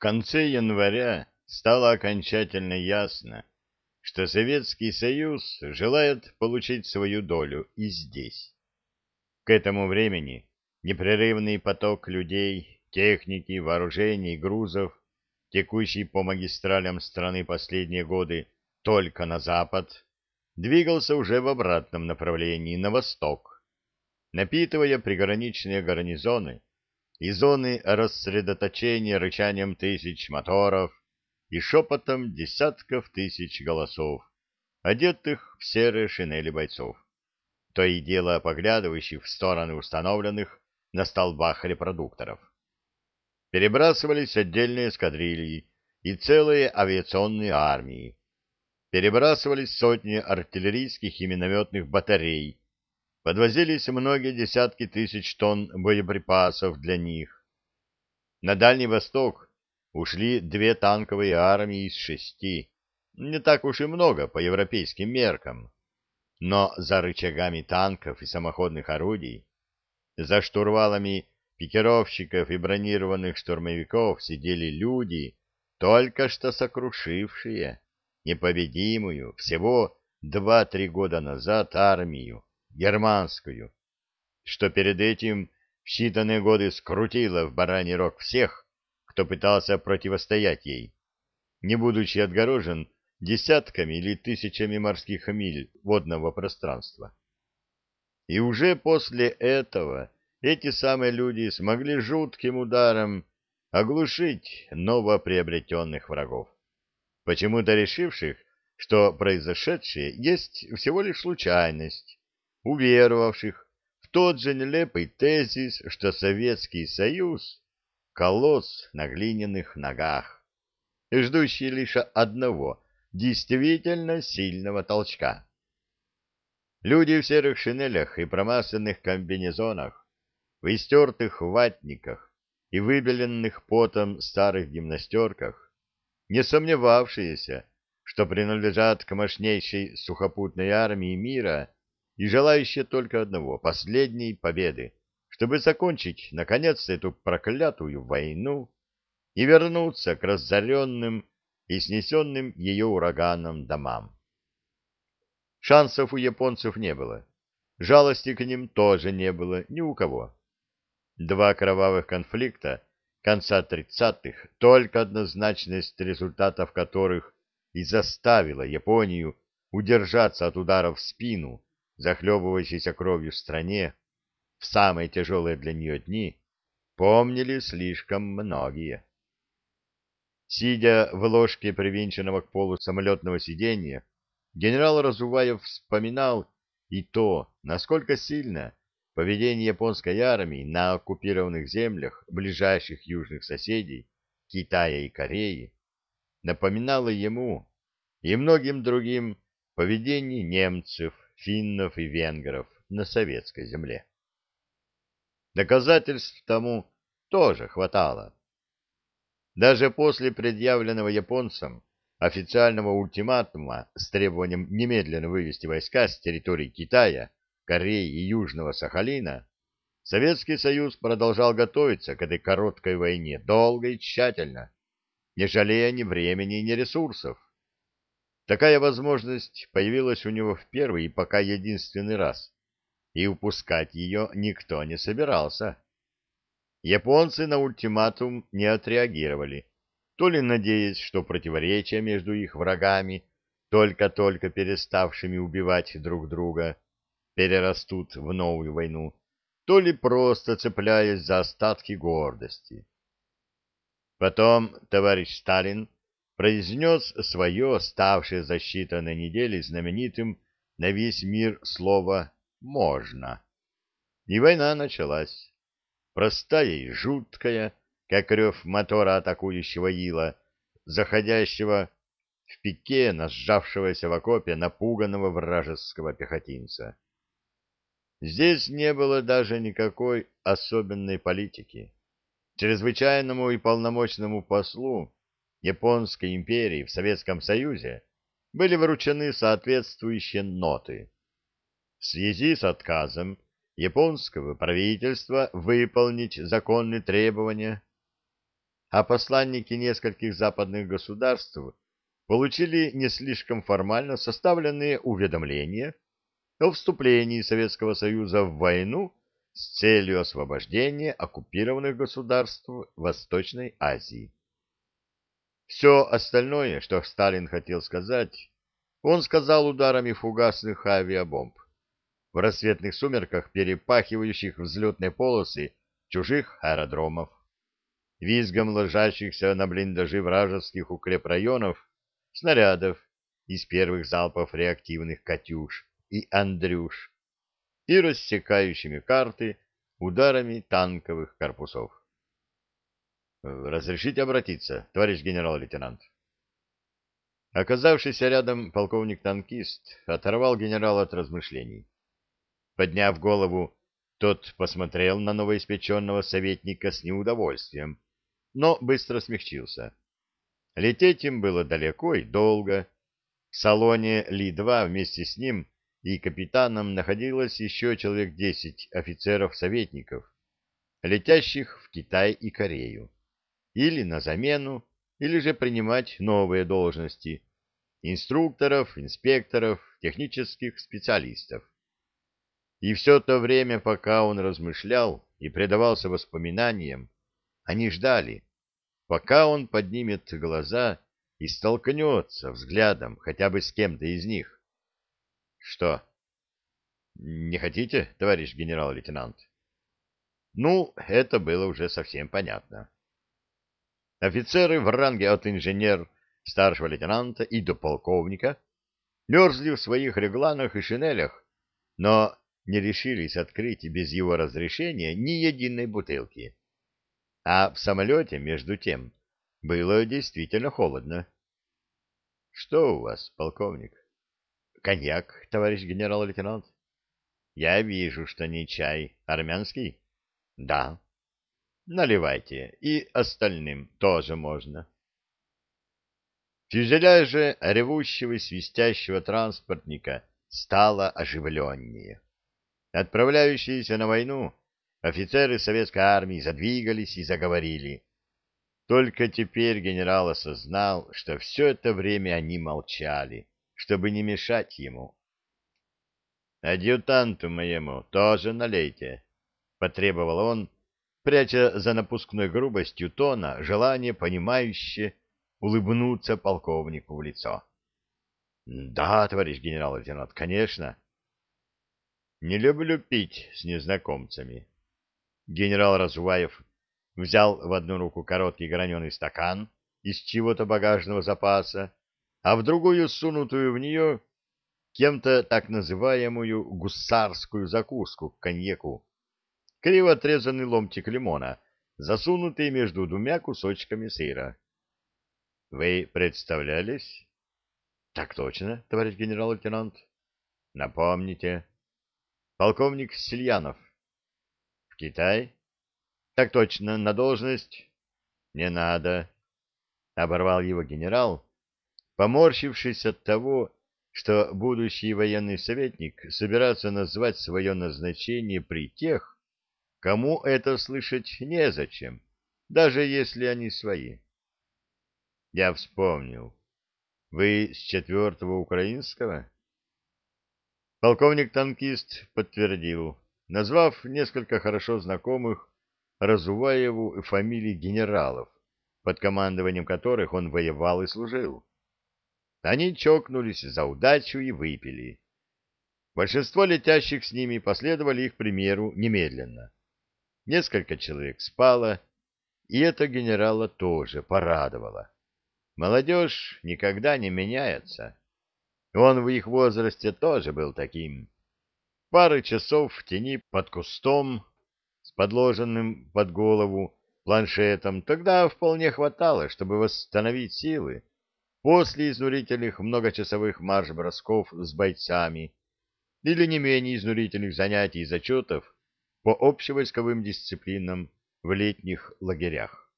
конце января стало окончательно ясно, что Советский Союз желает получить свою долю и здесь. К этому времени непрерывный поток людей, техники, вооружений, грузов, текущий по магистралям страны последние годы только на запад, двигался уже в обратном направлении, на восток, напитывая приграничные гарнизоны и зоны рассредоточения рычанием тысяч моторов и шепотом десятков тысяч голосов, одетых в серые шинели бойцов, то и дело поглядывающих в стороны установленных на столбах репродукторов. Перебрасывались отдельные эскадрильи и целые авиационные армии. Перебрасывались сотни артиллерийских и минометных батарей, подвозились многие десятки тысяч тонн боеприпасов для них. На Дальний Восток ушли две танковые армии из шести, не так уж и много по европейским меркам. Но за рычагами танков и самоходных орудий, за штурвалами пикировщиков и бронированных штурмовиков сидели люди, только что сокрушившие непобедимую всего два-три года назад армию германскую, что перед этим в считанные годы скрутила в бараний рог всех, кто пытался противостоять ей, не будучи отгорожен десятками или тысячами морских миль водного пространства. И уже после этого эти самые люди смогли жутким ударом оглушить новоприобретенных врагов, почему-то решивших, что произошедшее есть всего лишь случайность, уверовавших в тот же нелепый тезис, что Советский Союз — колосс на глиняных ногах, ждущий лишь одного действительно сильного толчка. Люди в серых шинелях и промасленных комбинезонах, в истертых ватниках и выбеленных потом старых гимнастерках, не сомневавшиеся, что принадлежат к мощнейшей сухопутной армии мира, и желающие только одного — последней победы, чтобы закончить, наконец, эту проклятую войну и вернуться к разоренным и снесенным ее ураганом домам. Шансов у японцев не было. Жалости к ним тоже не было ни у кого. Два кровавых конфликта конца тридцатых, только однозначность результатов которых и заставила Японию удержаться от ударов в спину, захлебывающейся кровью стране, в самые тяжелые для нее дни, помнили слишком многие. Сидя в ложке привинченного к полу самолетного сиденья, генерал Разуваев вспоминал и то, насколько сильно поведение японской армии на оккупированных землях ближайших южных соседей Китая и Кореи напоминало ему и многим другим поведение немцев финнов и венгров на советской земле. Доказательств тому тоже хватало. Даже после предъявленного японцам официального ультиматума с требованием немедленно вывести войска с территории Китая, Кореи и Южного Сахалина, Советский Союз продолжал готовиться к этой короткой войне долго и тщательно, не жалея ни времени, ни ресурсов. Такая возможность появилась у него в первый и пока единственный раз, и упускать ее никто не собирался. Японцы на ультиматум не отреагировали, то ли надеясь, что противоречия между их врагами, только-только переставшими убивать друг друга, перерастут в новую войну, то ли просто цепляясь за остатки гордости. Потом товарищ Сталин произнес свое, ставшее за считанные недели знаменитым на весь мир слово «можно». И война началась. Простая и жуткая, как рев мотора атакующего ила, заходящего в пике на сжавшегося в окопе напуганного вражеского пехотинца. Здесь не было даже никакой особенной политики. Чрезвычайному и полномочному послу Японской империи в Советском Союзе были вручены соответствующие ноты. В связи с отказом японского правительства выполнить законные требования а посланники нескольких западных государств получили не слишком формально составленные уведомления о вступлении Советского Союза в войну с целью освобождения оккупированных государств Восточной Азии. Все остальное, что Сталин хотел сказать, он сказал ударами фугасных авиабомб, в рассветных сумерках перепахивающих взлетные полосы чужих аэродромов, визгом ложащихся на блиндажи вражеских укрепрайонов снарядов из первых залпов реактивных «Катюш» и «Андрюш» и рассекающими карты ударами танковых корпусов. «Разрешите обратиться, товарищ генерал-лейтенант?» Оказавшийся рядом полковник-танкист оторвал генерала от размышлений. Подняв голову, тот посмотрел на новоиспеченного советника с неудовольствием, но быстро смягчился. Лететь им было далеко и долго. В салоне Ли-2 вместе с ним и капитаном находилось еще человек десять офицеров-советников, летящих в Китай и Корею, или на замену, или же принимать новые должности инструкторов, инспекторов, технических специалистов. И все то время, пока он размышлял и предавался воспоминаниям, они ждали, пока он поднимет глаза и столкнется взглядом хотя бы с кем-то из них. Что? Не хотите, товарищ генерал-лейтенант? Ну, это было уже совсем понятно. Офицеры в ранге от инженер, старшего лейтенанта и до полковника мерзли в своих регланах и шинелях, но не решились открыть без его разрешения ни единой бутылки. А в самолете, между тем, было действительно холодно. — Что у вас, полковник? — Коньяк, товарищ генерал-лейтенант. — Я вижу, что не чай. Армянский? — Да. — Наливайте. И остальным тоже можно. Фюзеляже ревущего и свистящего транспортника стало оживленнее. Отправляющиеся на войну Офицеры советской армии задвигались и заговорили. Только теперь генерал осознал, что все это время они молчали, чтобы не мешать ему. «Адъютанту моему тоже налейте», — потребовал он, пряча за напускной грубостью тона желание понимающе улыбнуться полковнику в лицо. «Да, товарищ генерал-лейтенант, конечно». «Не люблю пить с незнакомцами», Генерал Разуваев взял в одну руку короткий граненый стакан из чего-то багажного запаса, а в другую, сунутую в нее, кем-то так называемую гусарскую закуску к коньяку, криво отрезанный ломтик лимона, засунутый между двумя кусочками сыра. — Вы представлялись? — Так точно, товарищ генерал-лейтенант. — Напомните. — Полковник Сильянов. Китай? Так точно, на должность? Не надо, оборвал его генерал, поморщившись от того, что будущий военный советник собирается назвать свое назначение при тех, кому это слышать незачем, даже если они свои. Я вспомнил. Вы с четвертого украинского? Полковник-танкист подтвердил назвав несколько хорошо знакомых Разуваеву фамилий генералов, под командованием которых он воевал и служил. Они чокнулись за удачу и выпили. Большинство летящих с ними последовали их примеру немедленно. Несколько человек спало, и это генерала тоже порадовало. Молодежь никогда не меняется. Он в их возрасте тоже был таким. Пары часов в тени под кустом с подложенным под голову планшетом тогда вполне хватало, чтобы восстановить силы после изнурительных многочасовых марш-бросков с бойцами или не менее изнурительных занятий и зачетов по общевойсковым дисциплинам в летних лагерях.